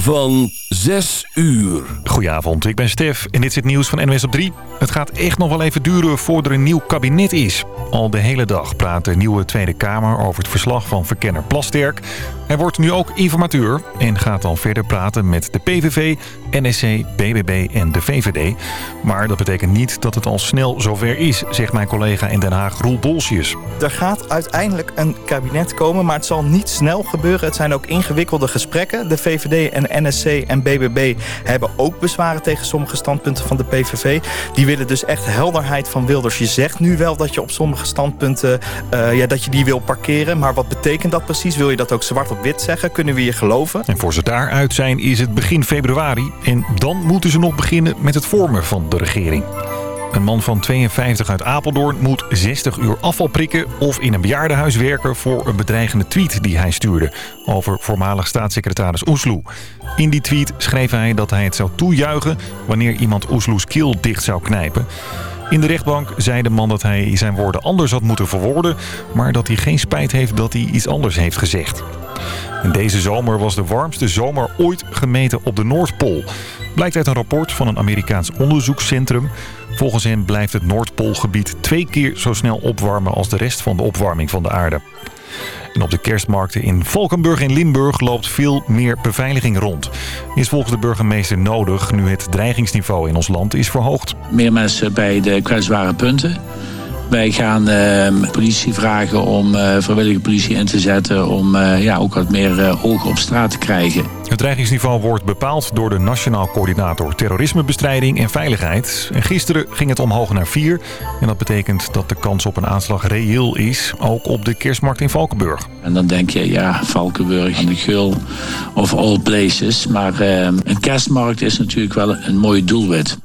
van 6 uur. Goedenavond, ik ben Stef en dit is het nieuws van NOS op 3. Het gaat echt nog wel even duren voordat er een nieuw kabinet is. Al de hele dag praat de nieuwe Tweede Kamer over het verslag van verkenner Plasterk. Hij wordt nu ook informateur en gaat dan verder praten met de PVV, NSC, BBB en de VVD. Maar dat betekent niet dat het al snel zover is, zegt mijn collega in Den Haag Roel Bolsjes. Er gaat uiteindelijk een kabinet komen, maar het zal niet snel gebeuren. Het zijn ook ingewikkelde gesprekken. De VVD en NSC en BBB hebben ook bezwaren tegen sommige standpunten van de PVV. Die willen dus echt helderheid van Wilders. Je zegt nu wel dat je op sommige standpunten uh, ja, dat je die wil parkeren. Maar wat betekent dat precies? Wil je dat ook zwart op wit zeggen? Kunnen we je geloven? En voor ze daaruit zijn is het begin februari. En dan moeten ze nog beginnen met het vormen van de regering. Een man van 52 uit Apeldoorn moet 60 uur afval prikken... of in een bejaardenhuis werken voor een bedreigende tweet die hij stuurde... over voormalig staatssecretaris Oesloe. In die tweet schreef hij dat hij het zou toejuichen... wanneer iemand Oesloes keel dicht zou knijpen. In de rechtbank zei de man dat hij zijn woorden anders had moeten verwoorden... maar dat hij geen spijt heeft dat hij iets anders heeft gezegd. Deze zomer was de warmste zomer ooit gemeten op de Noordpool. Blijkt uit een rapport van een Amerikaans onderzoekscentrum. Volgens hen blijft het Noordpoolgebied twee keer zo snel opwarmen als de rest van de opwarming van de aarde. En op de kerstmarkten in Valkenburg en Limburg loopt veel meer beveiliging rond. Is volgens de burgemeester nodig nu het dreigingsniveau in ons land is verhoogd. Meer mensen bij de kwetsbare punten. Wij gaan uh, politie vragen om uh, vrijwillige politie in te zetten... om uh, ja, ook wat meer uh, ogen op straat te krijgen. Het dreigingsniveau wordt bepaald door de Nationaal Coördinator Terrorismebestrijding en Veiligheid. En gisteren ging het omhoog naar 4. En dat betekent dat de kans op een aanslag reëel is, ook op de kerstmarkt in Valkenburg. En dan denk je, ja, Valkenburg en de Gul of all places. Maar een kerstmarkt is natuurlijk wel een mooi doelwit.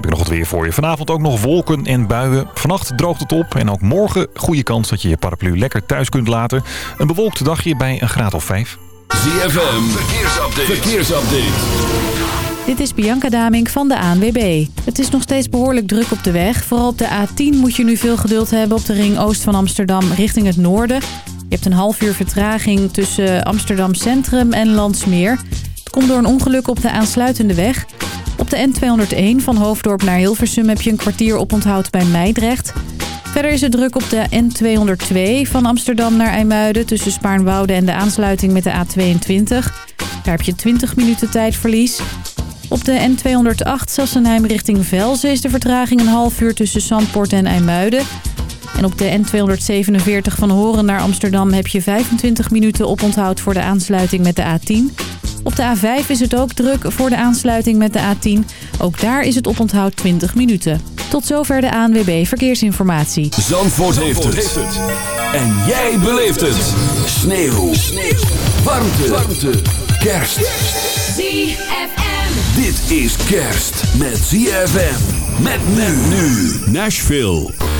Heb ik nog het weer voor je. Vanavond ook nog wolken en buien. Vannacht droogt het op en ook morgen goede kans dat je je paraplu lekker thuis kunt laten. Een bewolkt dagje bij een graad of 5. ZFM, verkeersupdate. verkeersupdate. Dit is Bianca Damink van de ANWB. Het is nog steeds behoorlijk druk op de weg. Vooral op de A10 moet je nu veel geduld hebben op de ring oost van Amsterdam richting het noorden. Je hebt een half uur vertraging tussen Amsterdam Centrum en Landsmeer. Het komt door een ongeluk op de aansluitende weg. Op de N201 van Hoofddorp naar Hilversum heb je een kwartier oponthoud bij Meidrecht. Verder is het druk op de N202 van Amsterdam naar IJmuiden... tussen Spaarnwoude en de aansluiting met de A22. Daar heb je 20 minuten tijdverlies. Op de N208 Sassenheim richting Velzen is de vertraging een half uur tussen Zandpoort en IJmuiden. En op de N247 van Horen naar Amsterdam heb je 25 minuten oponthoud voor de aansluiting met de A10... Op de A5 is het ook druk voor de aansluiting met de A10. Ook daar is het oponthoud 20 minuten. Tot zover de ANWB Verkeersinformatie. Zandvoort, heeft, het. En jij beleeft het. Sneeuw. Sneeuw. Warmte. Warmte. Kerst. ZFM. Dit is kerst met ZFM. Met men nu. Nashville.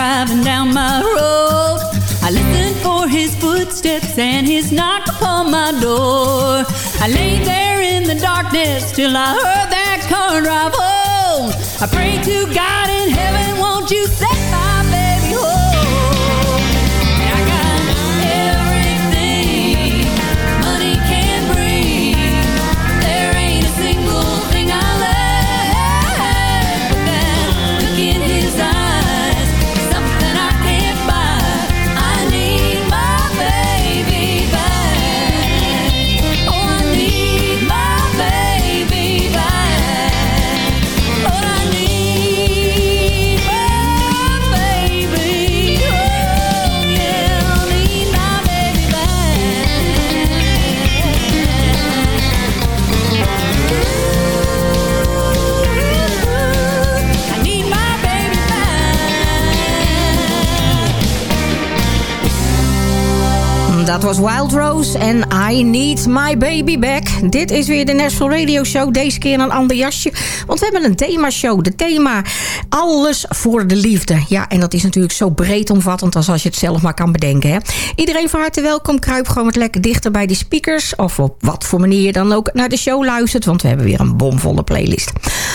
Driving down my road. I listened for his footsteps and his knock upon my door. I lay there in the darkness till I heard that car drive home. I pray to God in heaven, won't you set my Dat was Wild Rose en I Need My Baby Back. Dit is weer de Nashville Radio Show. Deze keer een ander jasje. Want we hebben een themashow. De thema Alles voor de Liefde. Ja, en dat is natuurlijk zo breedomvattend als als je het zelf maar kan bedenken. Hè? Iedereen van harte welkom. Kruip gewoon wat lekker dichter bij die speakers. Of op wat voor manier je dan ook naar de show luistert. Want we hebben weer een bomvolle playlist.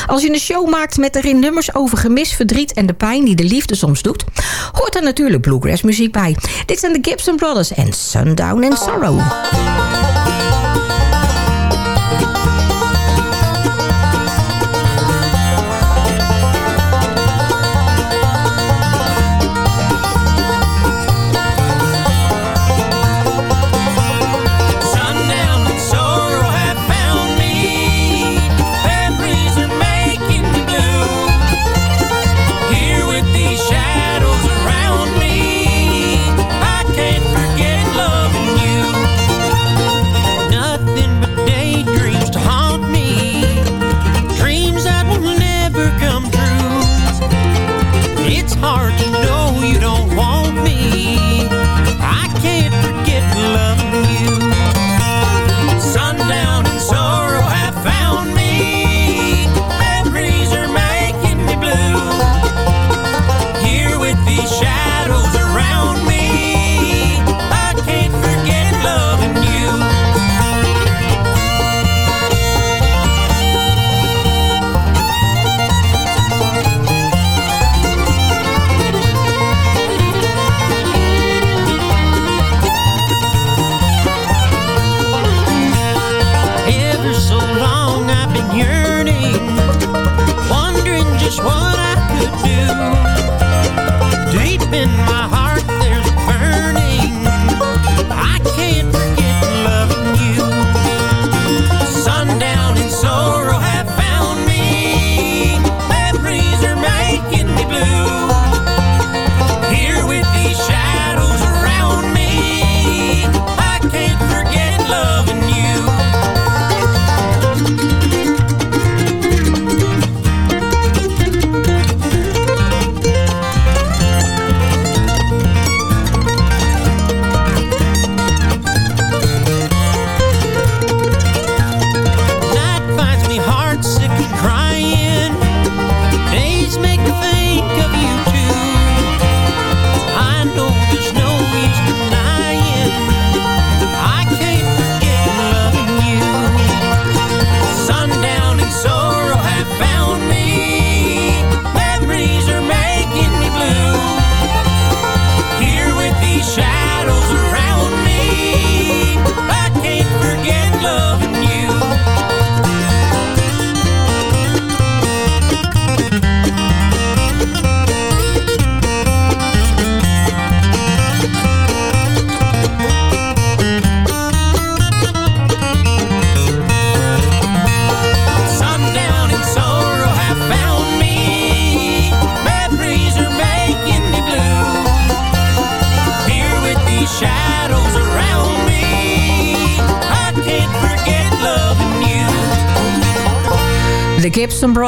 Als je een show maakt met erin nummers over gemis, verdriet en de pijn die de liefde soms doet... hoort er natuurlijk bluegrass muziek bij. Dit zijn de Gibson Brothers en Sundown in Sorrow.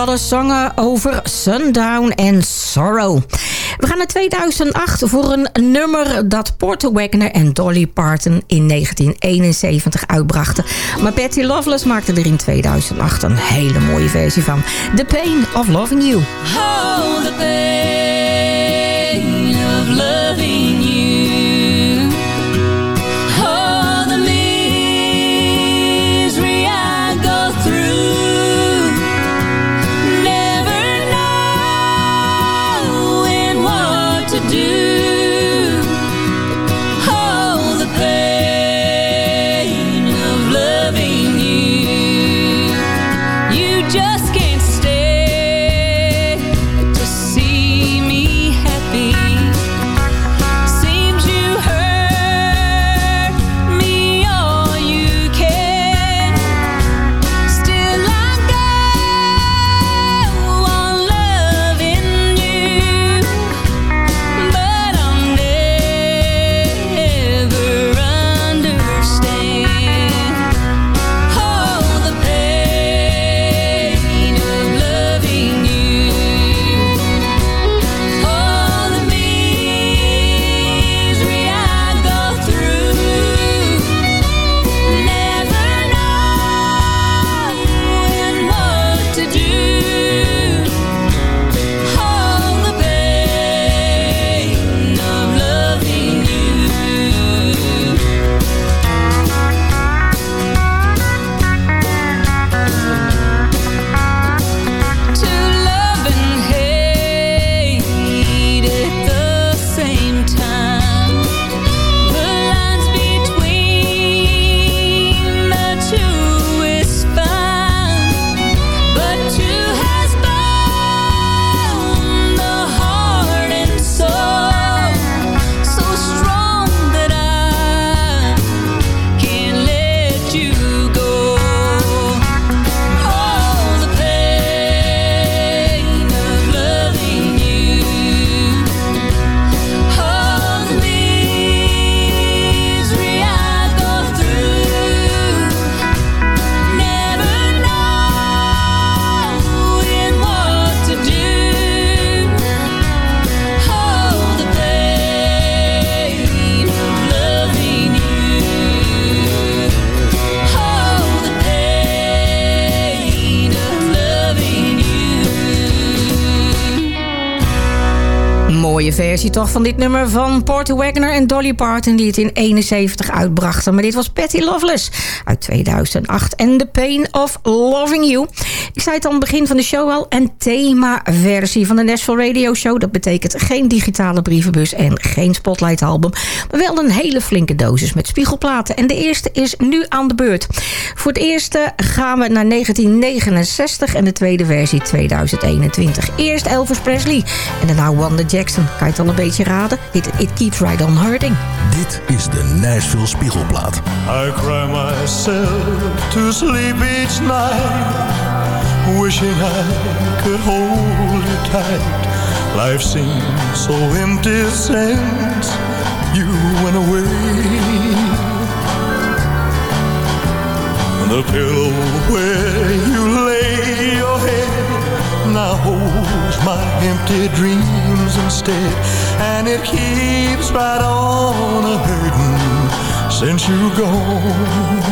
Brothers zongen over Sundown and Sorrow. We gaan naar 2008 voor een nummer dat Porter Wagner en Dolly Parton in 1971 uitbrachten. Maar Patty Loveless maakte er in 2008 een hele mooie versie van. The Pain of Loving You. Oh, the pain of loving you. Versie toch van dit nummer van Porter Wagner en Dolly Parton... die het in 71 uitbrachten. Maar dit was Patty Loveless uit 2008. En The Pain of Loving You. Ik zei het aan het begin van de show al. Een themaversie van de Nashville Radio Show. Dat betekent geen digitale brievenbus en geen Spotlight album. Maar wel een hele flinke dosis met spiegelplaten. En de eerste is nu aan de beurt. Voor het eerste gaan we naar 1969 en de tweede versie 2021. Eerst Elvis Presley en daarna Wanda Jackson. Kan al een beetje raden? It, it Keeps Right On Hurting. Dit is de Nashville Spiegelplaat. I cry myself to sleep each night, wishing I could hold you tight. Life seems so empty since you went away. The pillow where you lay your head now holds my empty dreams instead, and it keeps right on a hurting since you gone.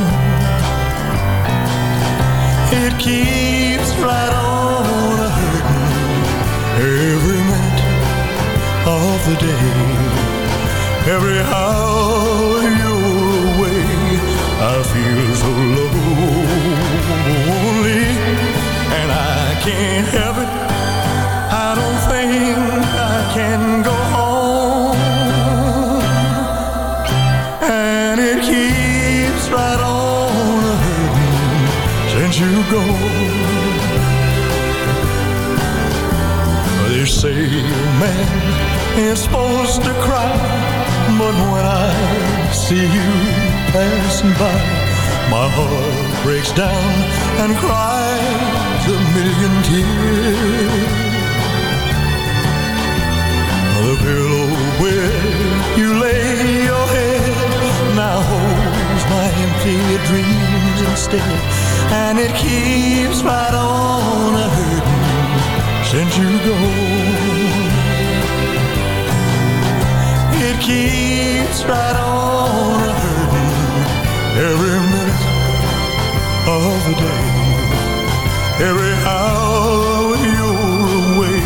It keeps right on a hurting every minute of the day. Every hour go. They say a man is supposed to cry, but when I see you passing by, my heart breaks down and cries a million tears. The pillow where you lay your head now holds my empty dreams instead, and it keeps right on a hurting since you go. it keeps right on a hurting every minute of the day. Every hour you're away,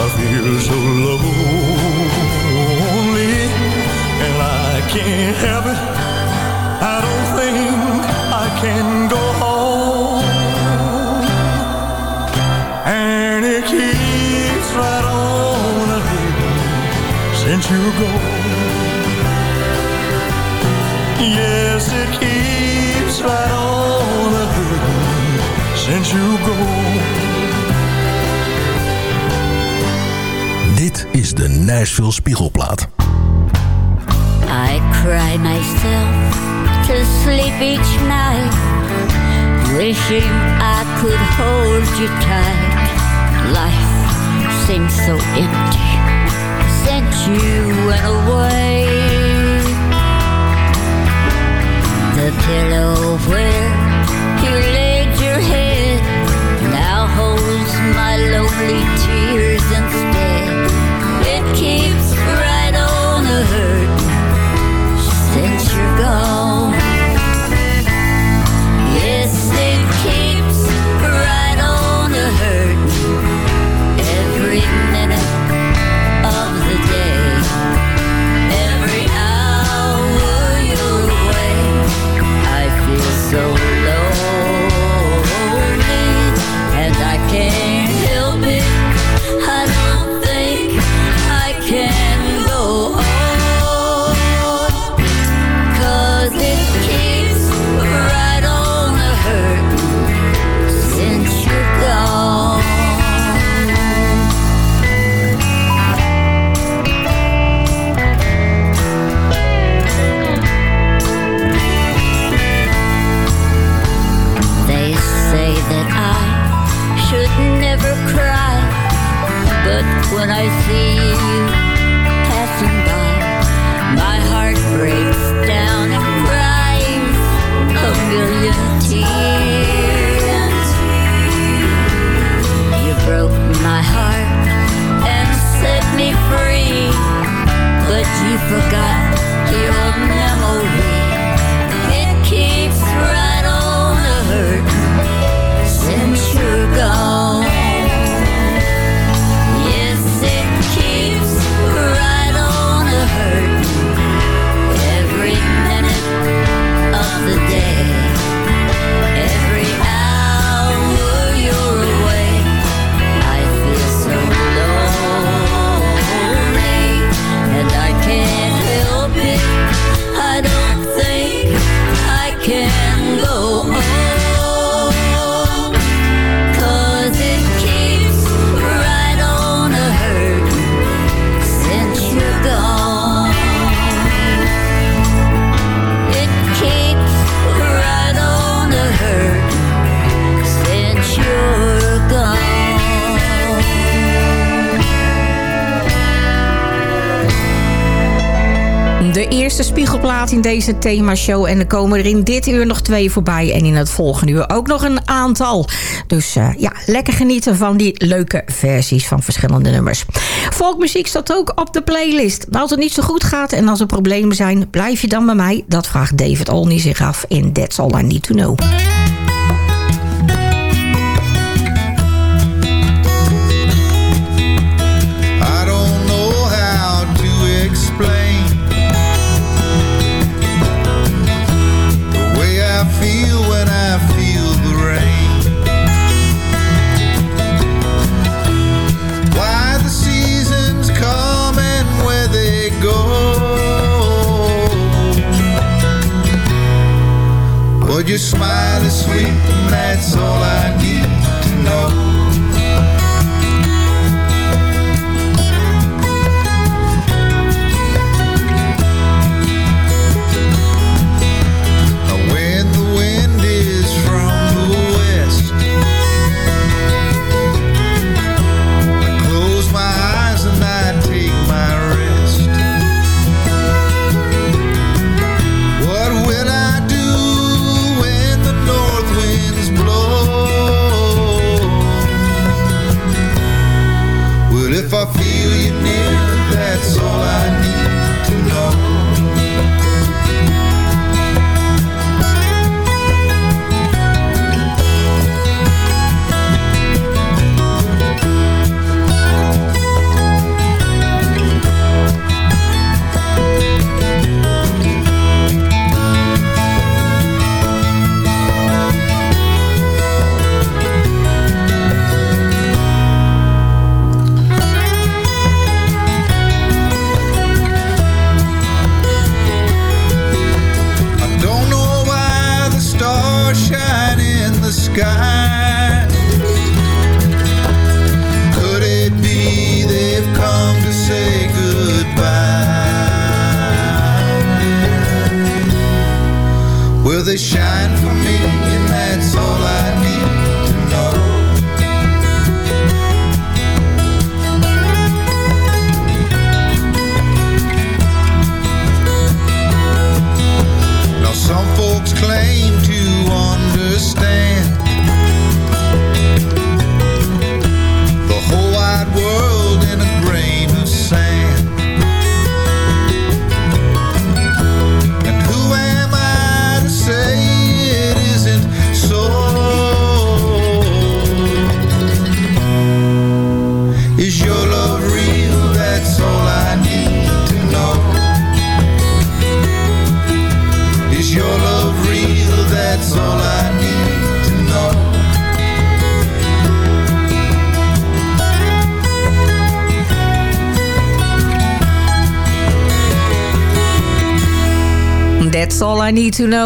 I feel so lonely, and I can't help it. I don't think I can since you go. Yes, it keeps right on hurting since you go. Dit is de Nashville Spiegelplaat. I cry myself to sleep each night, wishing I could hold you tight. Life seems so empty since you went away. The pillow where you laid your head now holds my lonely tears instead. It keeps right on a hurt since you're gone. Eerste spiegelplaat in deze themashow. En er komen er in dit uur nog twee voorbij. En in het volgende uur ook nog een aantal. Dus eh, ja, lekker genieten van die leuke versies van verschillende nummers. Folkmuziek staat ook op de playlist. Als het niet zo goed gaat en als er problemen zijn... blijf je dan bij mij? Dat vraagt David Olney zich af in That's All I Need To Know. your smile is sweet and that's all.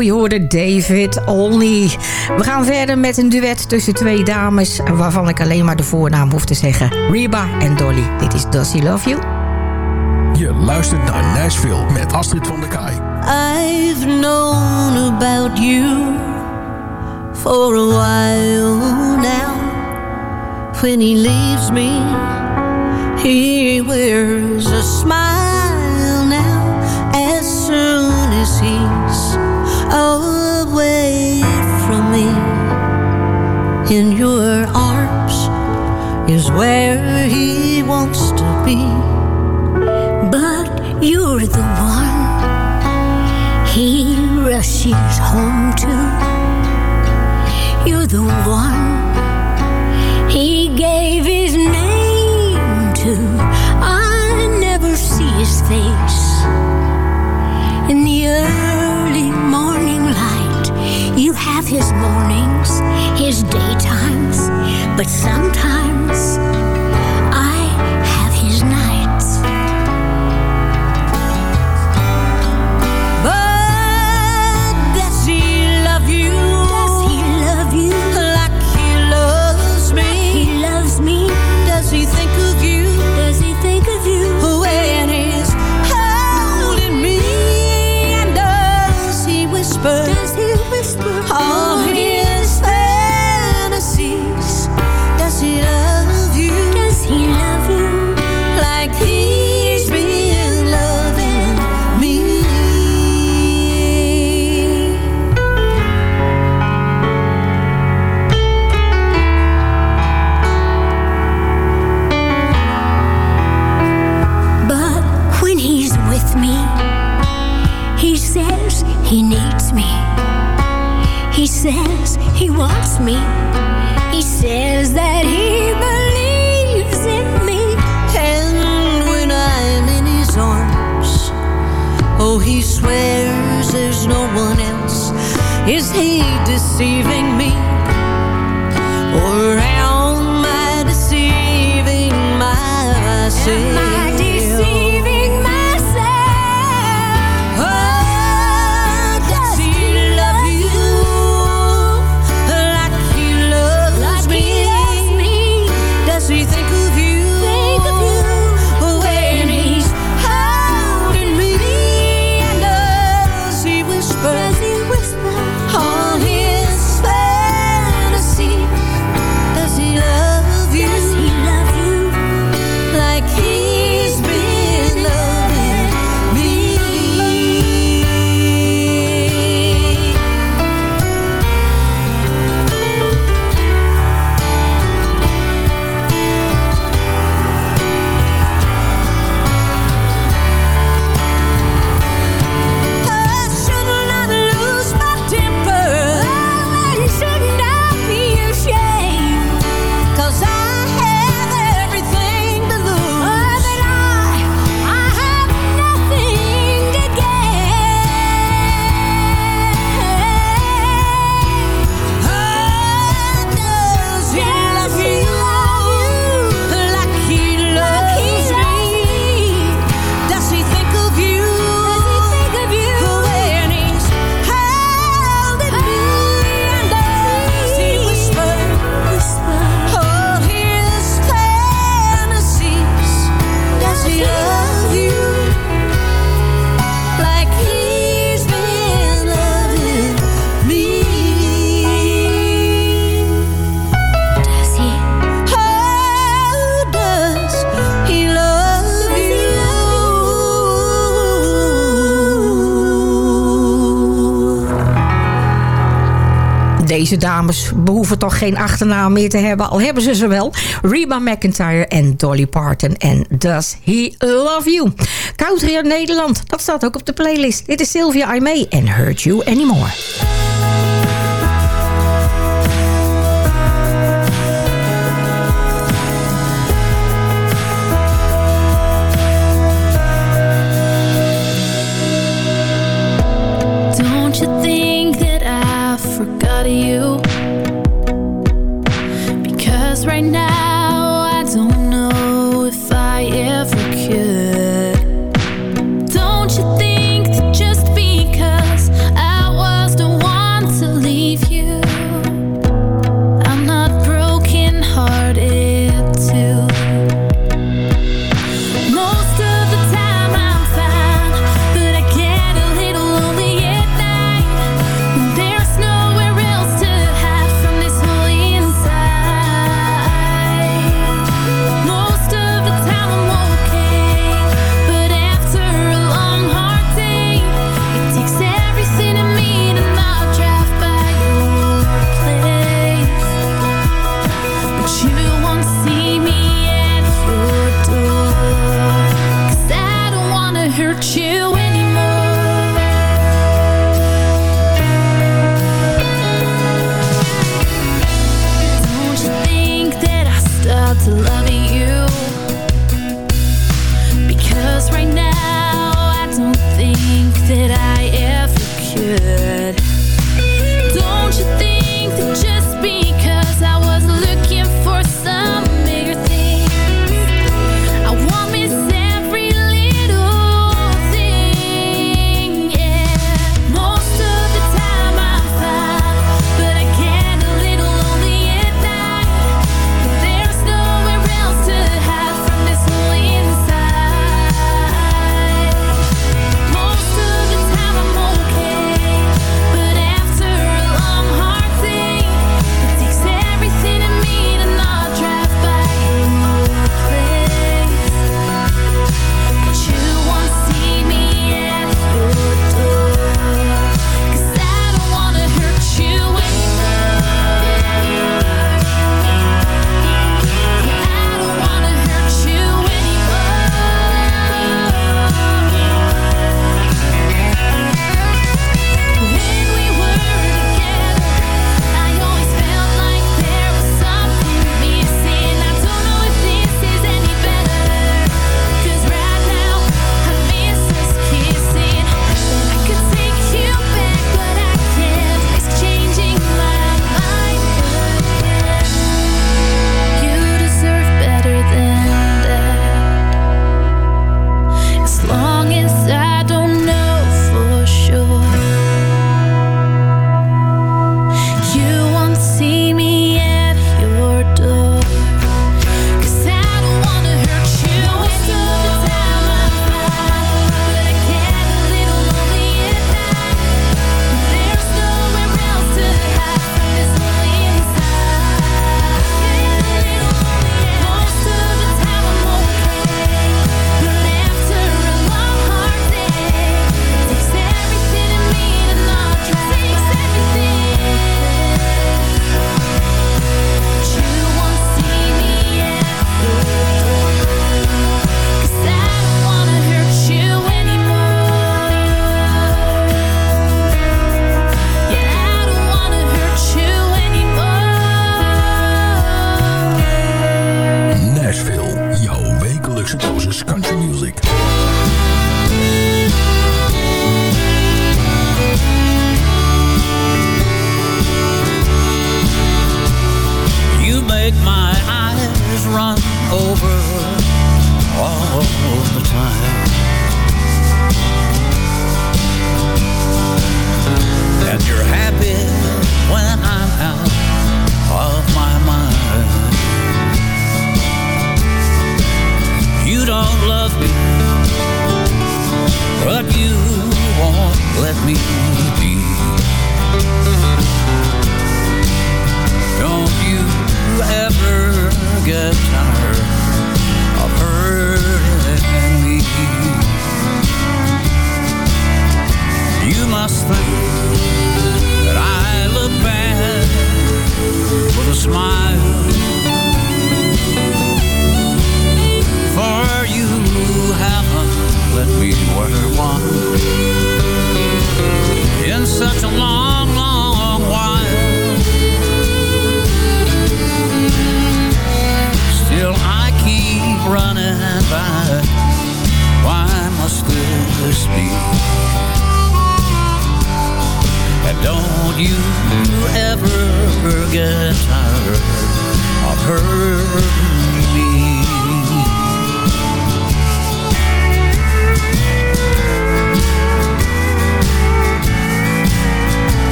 Je hoorde David Olney. We gaan verder met een duet tussen twee dames... waarvan ik alleen maar de voornaam hoef te zeggen. Reba en Dolly. Dit is Does He Love You? Je luistert naar Nashville met Astrid van der Kaai. I've known about you for a while now. When he leaves me, he wears a smile now. As soon as he's away from me, in your arms is where he wants to be. But you're the one he rushes home to. You're the one have his mornings, his daytimes, but sometimes me. He says that he believes in me. And when I'm in his arms, oh, he swears there's no one else. Is he deceiving me? Dames behoeven toch geen achternaam meer te hebben. Al hebben ze ze wel. Reba McIntyre en Dolly Parton. En Does He Love You? Country uit Nederland. Dat staat ook op de playlist. Dit is Sylvia Aimee en Hurt You Anymore. Don't you think I you? Because right now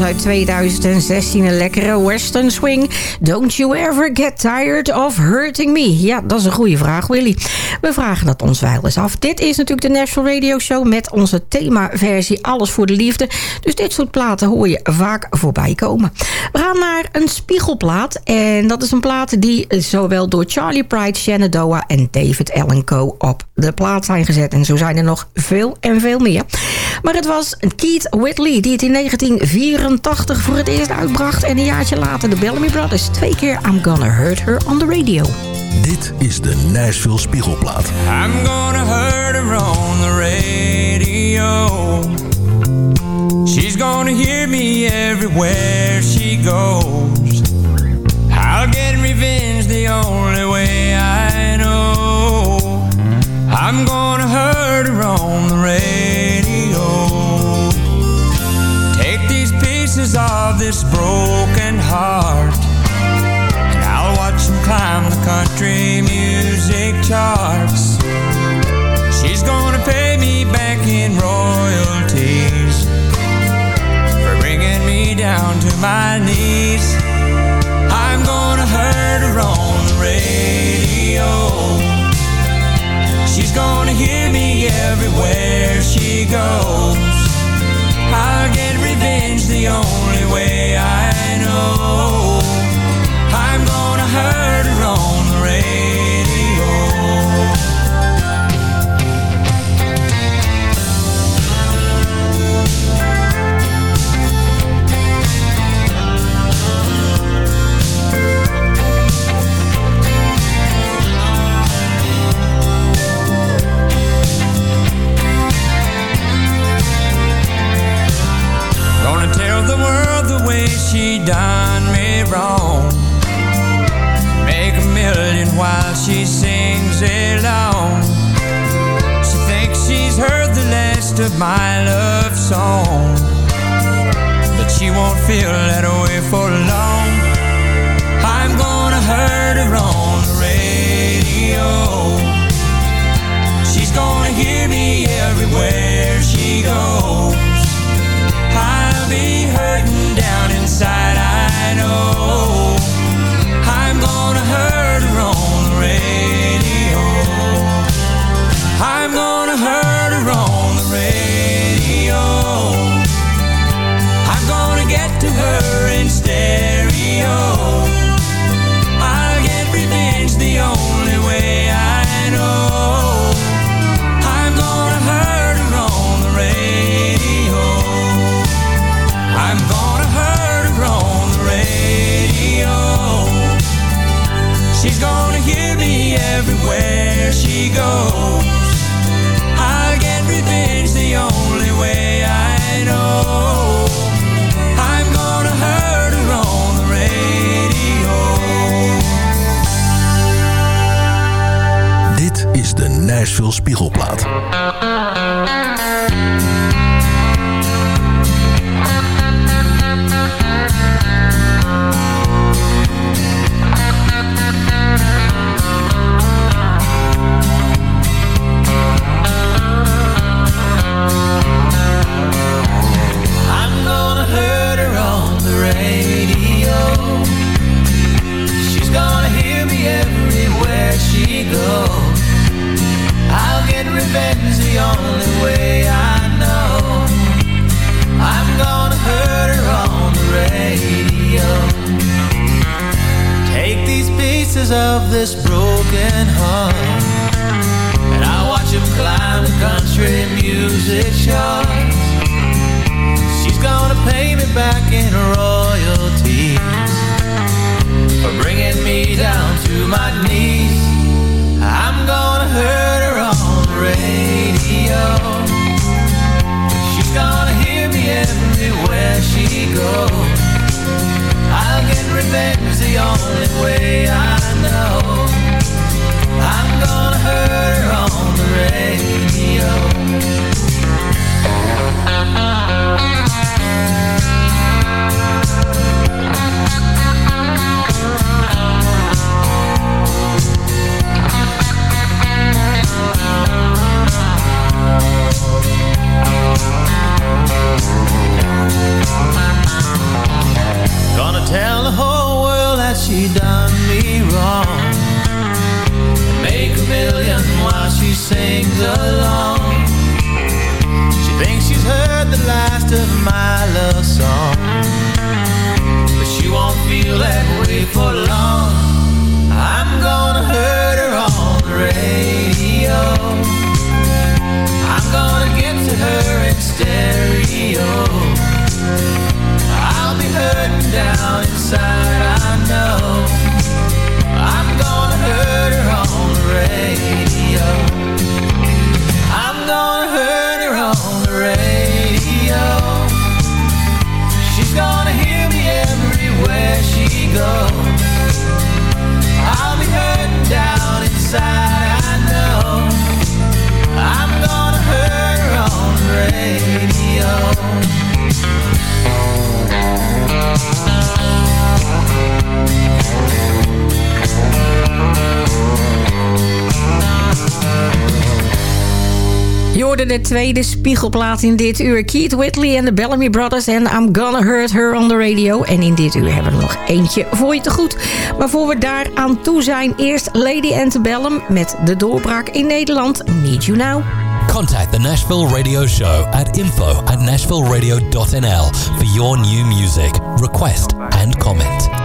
Uit 2016. Een lekkere western swing. Don't you ever get tired of hurting me? Ja, dat is een goede vraag, Willy. We vragen dat ons wel eens af. Dit is natuurlijk de National Radio Show met onze themaversie Alles voor de Liefde. Dus dit soort platen hoor je vaak voorbij komen. We gaan naar een spiegelplaat. En dat is een plaat die zowel door Charlie Pride, Shenandoah en David Allen Co. op de plaat zijn gezet. En zo zijn er nog veel en veel meer. Maar het was Keith Whitley die het in 1984 voor het eerst uitbracht. En een jaartje later de Bellamy Brothers. Twee keer I'm Gonna Hurt Her on the Radio. Dit is de Nashville Spiegelplaat. I'm gonna hurt her on the radio. She's gonna hear me everywhere she goes. I'll get revenge the only way I know. I'm gonna hurt her on the radio. Take these pieces of this broken heart. Climb the country music charts. She's gonna pay me back in royalties for bringing me down to my knees. I'm gonna hurt her on the radio. She's gonna hear me everywhere she goes. I'll get revenge the only way I know. I'm gonna hurt her on the radio. Gonna tell the world the way she done me wrong. While she sings along. She thinks she's heard the last of my love song. But she won't feel that way for long. I'm gonna hurt her on the radio. She's gonna hear me everywhere she goes. I'll be hurting down inside, I know. I'm gonna hurt her on plaat in dit uur. Keith Whitley en de Bellamy Brothers en I'm Gonna Hurt Her on the Radio. En in dit uur hebben we nog eentje voor je te goed. Maar voor we daar aan toe zijn, eerst Lady Antebellum met de doorbraak in Nederland. Need You Now. Contact the Nashville Radio Show at info at nashvilleradio.nl for your new music, request and comment.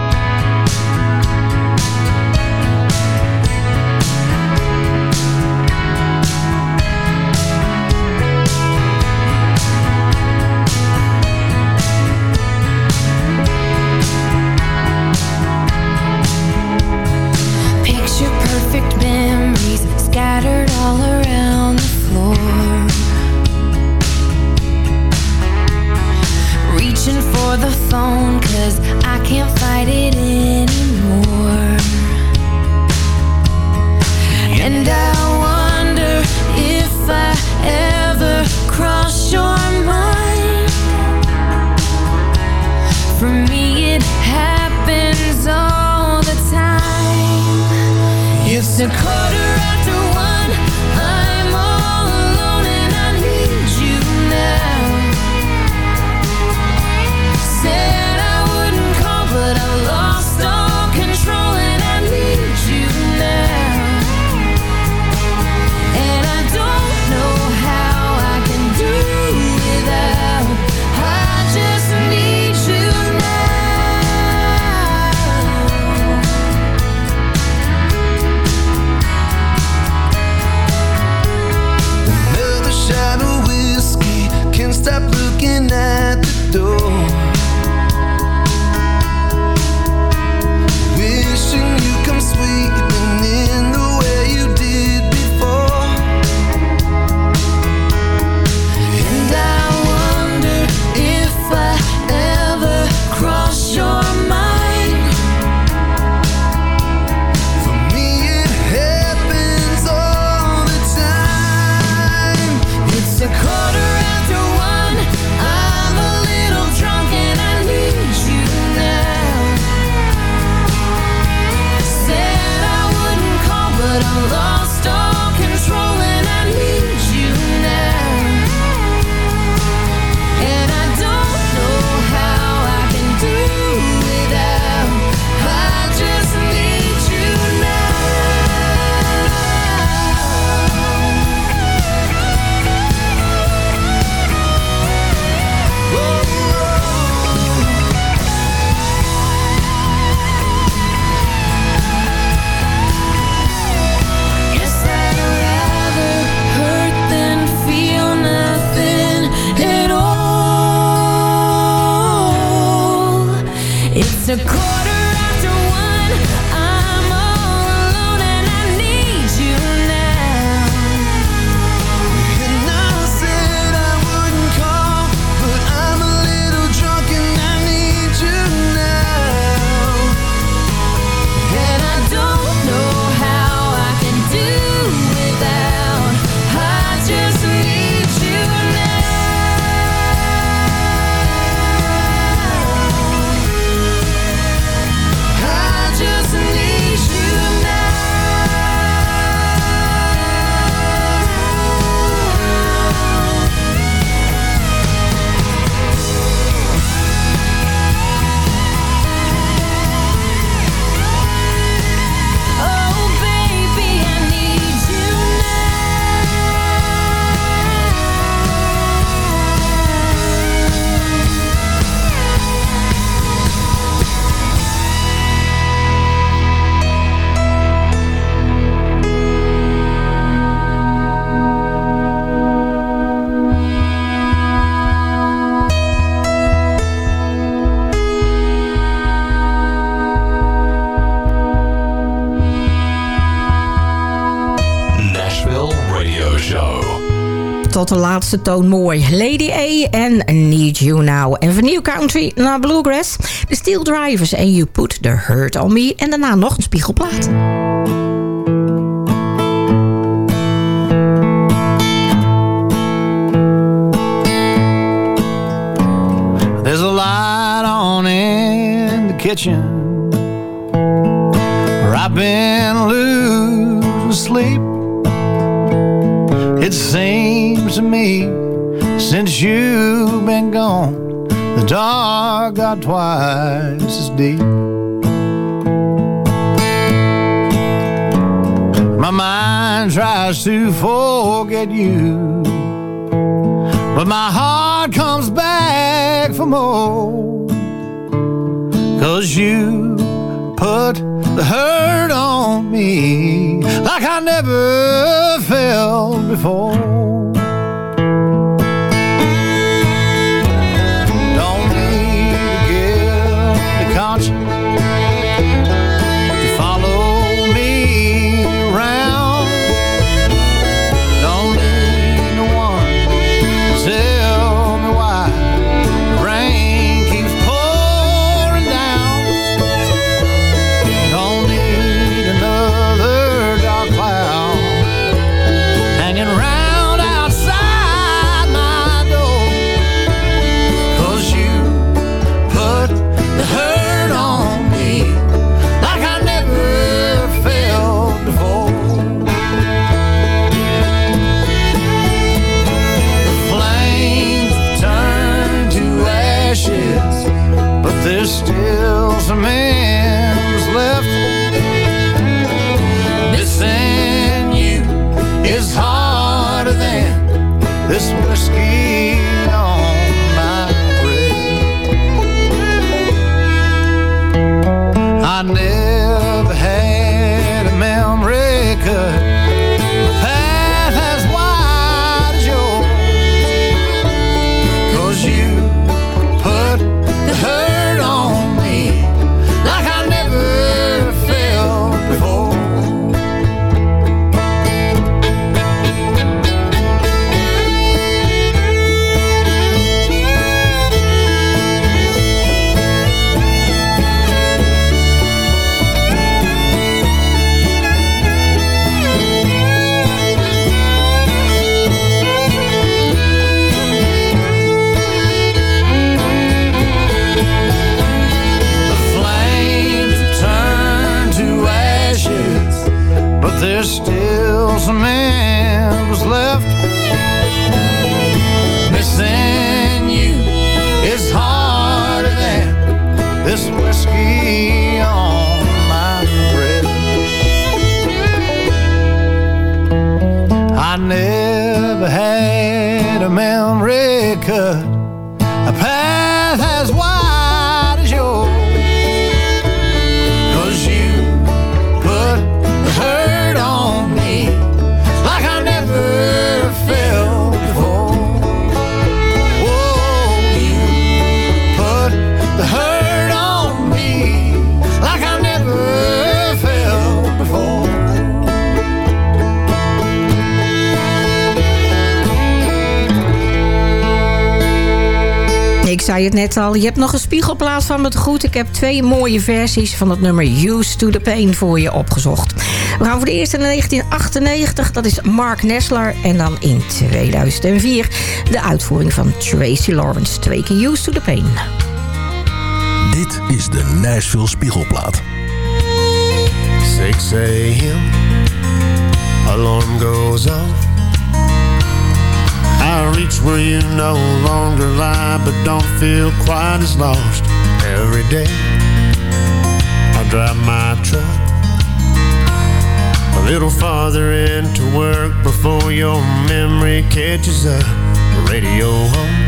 laatste toon mooi. Lady A en Need You Now. En van New Country naar Bluegrass. De Steel Drivers en You Put The Hurt On Me. En daarna nog een spiegelplaat. There's a light on in the kitchen Where I've been losing sleep It seems seems to me since you've been gone, the dark got twice as deep. My mind tries to forget you, but my heart comes back for more. Cause you put the hurt on me like I never felt before. I never had a memory cut. Zei het net al. Je hebt nog een spiegelplaat van me te goed. Ik heb twee mooie versies van het nummer Used to the Pain voor je opgezocht. We gaan voor de eerste in 1998. Dat is Mark Nessler. En dan in 2004 de uitvoering van Tracy Lawrence. Twee keer Used to the Pain. Dit is de Nashville Spiegelplaat. 6 a.m. Alarm goes off. I reach where you no longer lie, but don't feel quite as lost. Every day, I drive my truck a little farther into work before your memory catches up. Radio home,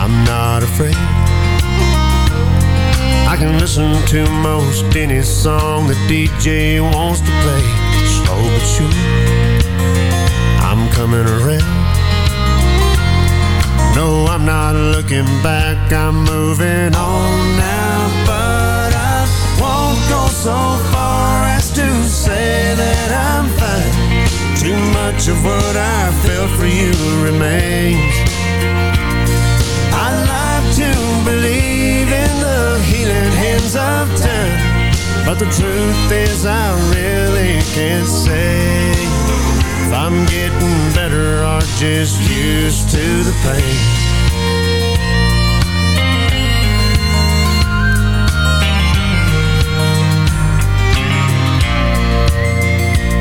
I'm not afraid. I can listen to most any song the DJ wants to play. Slow but sure, I'm coming around. No, I'm not looking back, I'm moving on now. But I won't go so far as to say that I'm fine. Too much of what I felt for you remains. I like to believe in the healing hands of time. But the truth is, I really can't say if I'm getting just used to the pain.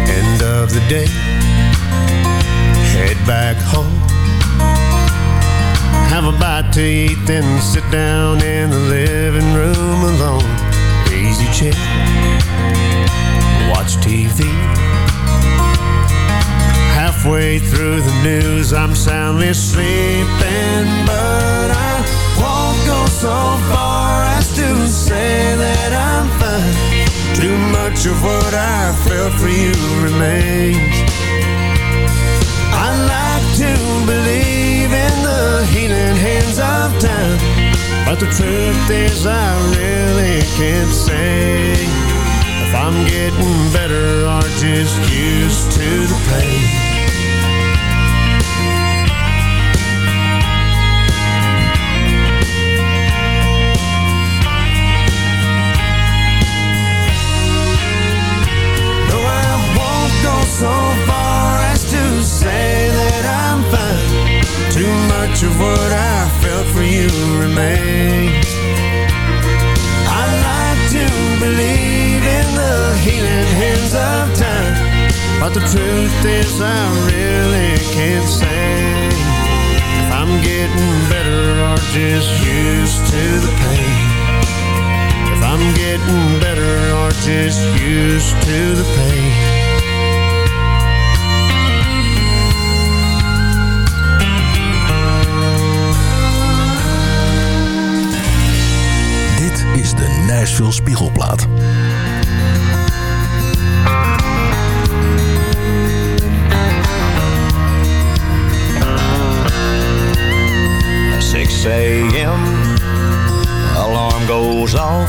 End of the day, head back home. Have a bite to eat, then sit down in the living room alone. Easy chair, watch TV. Halfway through the news, I'm soundly sleeping, but I won't go so far as to say that I'm fine. Too much of what I felt for you remains. I like to believe in the healing hands of time, but the truth is I really can't say if I'm getting better or just used to the pain. You remains. I like to believe in the healing hands of time, but the truth is I really can't say if I'm getting better or just used to the pain. If I'm getting better or just used to the pain. Nashville Spiegelplaat. Six a.m. Alarm goes off.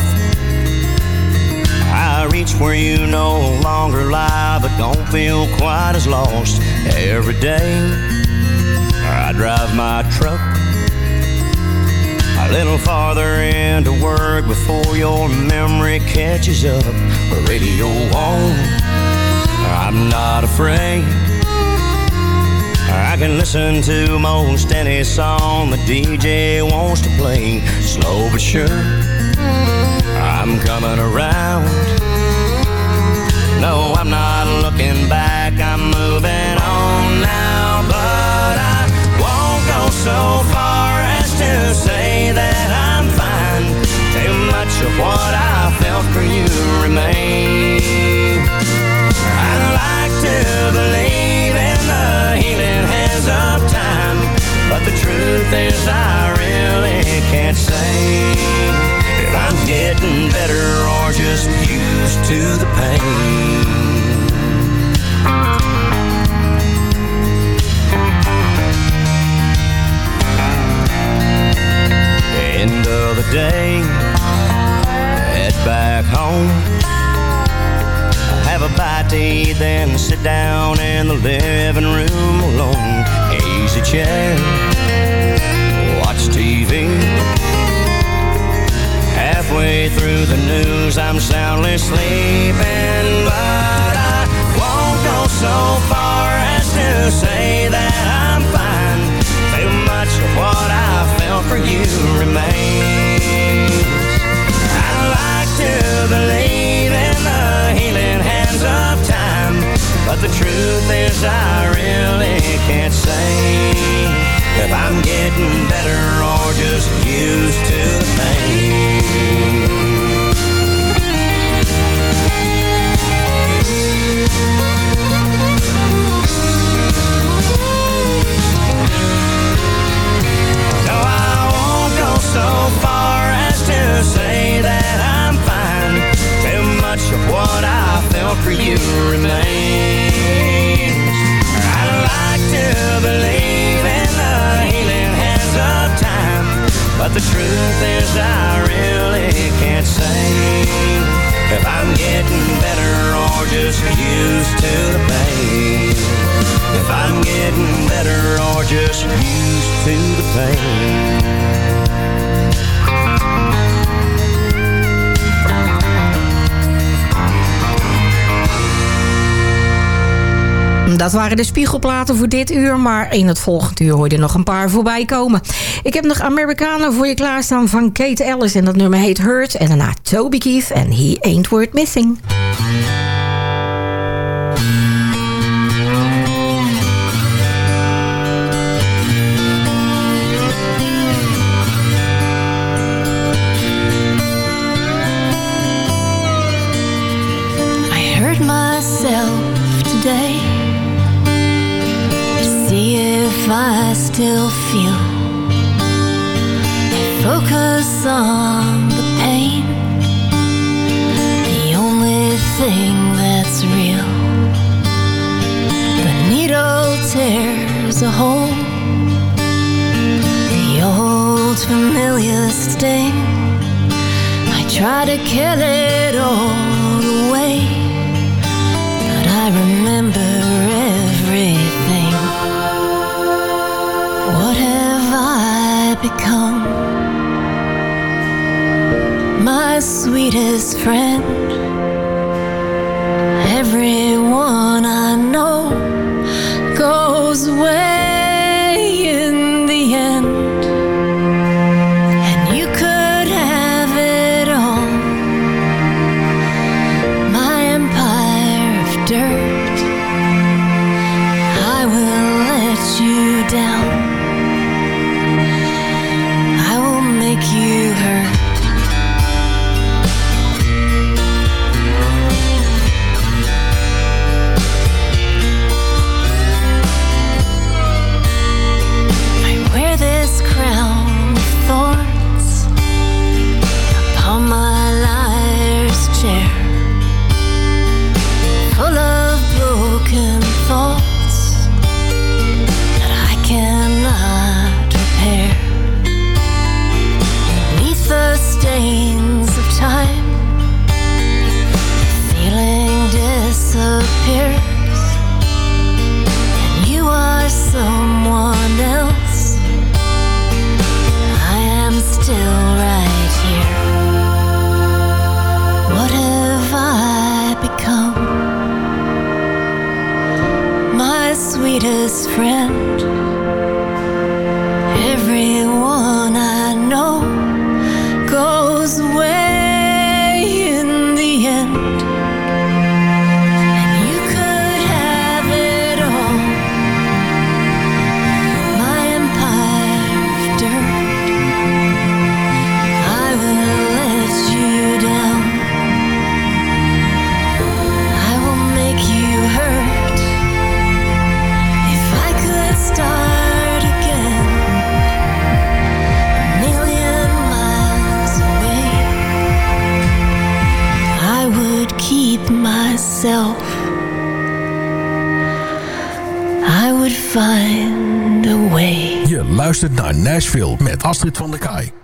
I reach where you no longer lie, but don't feel quite as lost. Every day, I drive my truck a little farther into work before your memory catches up. Radio on, I'm not afraid. I can listen to most any song the DJ wants to play. Slow but sure, I'm coming around. No, I'm not looking back, I'm moving on now. But I won't go so far as to say that I'm fine. Too much of what I felt for you remains. I'd like to believe in the healing hands of time, but the truth is I really can't say if I'm getting better or just used to the pain. End of the day, head back home. Have a bite to eat, then sit down in the living room alone. Easy chair, watch TV. Halfway through the news, I'm soundly sleeping, but I won't go so far as to say that I for you remains. I like to believe in the healing hands of time, but the truth is I really can't say if I'm getting better or just used to the pain. Say that I'm fine. Too much of what I felt for you remains. I like to believe in the healing hands of time, but the truth is I really can't say if I'm getting better or just used to the pain. If I'm getting better or just used to the pain. Dat waren de spiegelplaten voor dit uur, maar in het volgende uur hoor je nog een paar voorbij komen. Ik heb nog Amerikanen voor je klaarstaan van Kate Ellis en dat nummer heet Hurt. En daarna Toby Keith en He Ain't Worth Missing. Myself today I still feel. I focus on the pain, the only thing that's real. The needle tears a hole, the old familiar sting. I try to kill it all away, but I remember everything. Become? My sweetest friend. Everyone I know goes away My sweetest friend. Nashville met Astrid van der Kaai.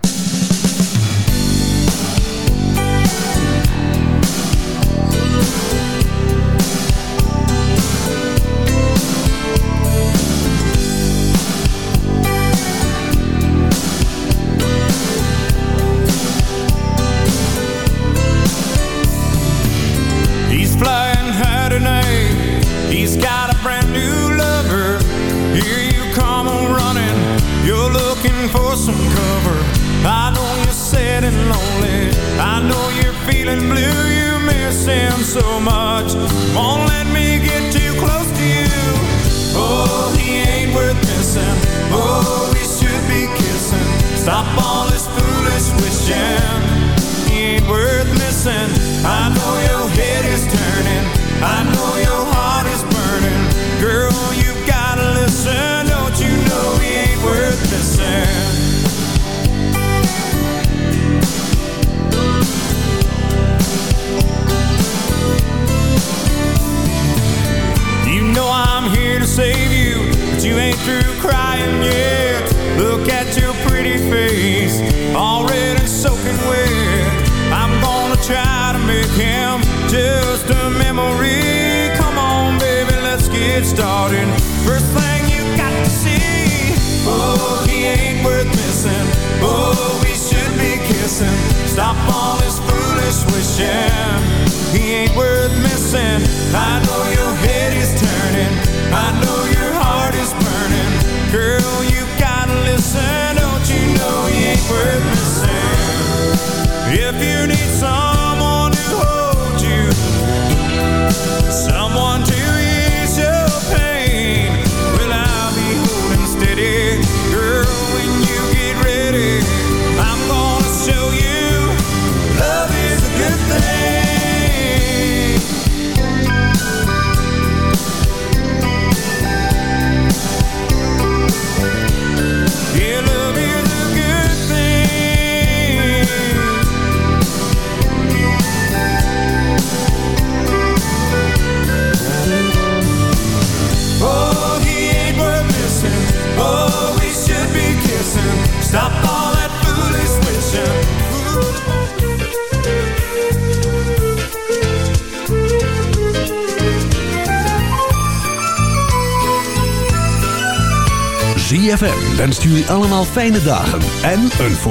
Allemaal fijne dagen en een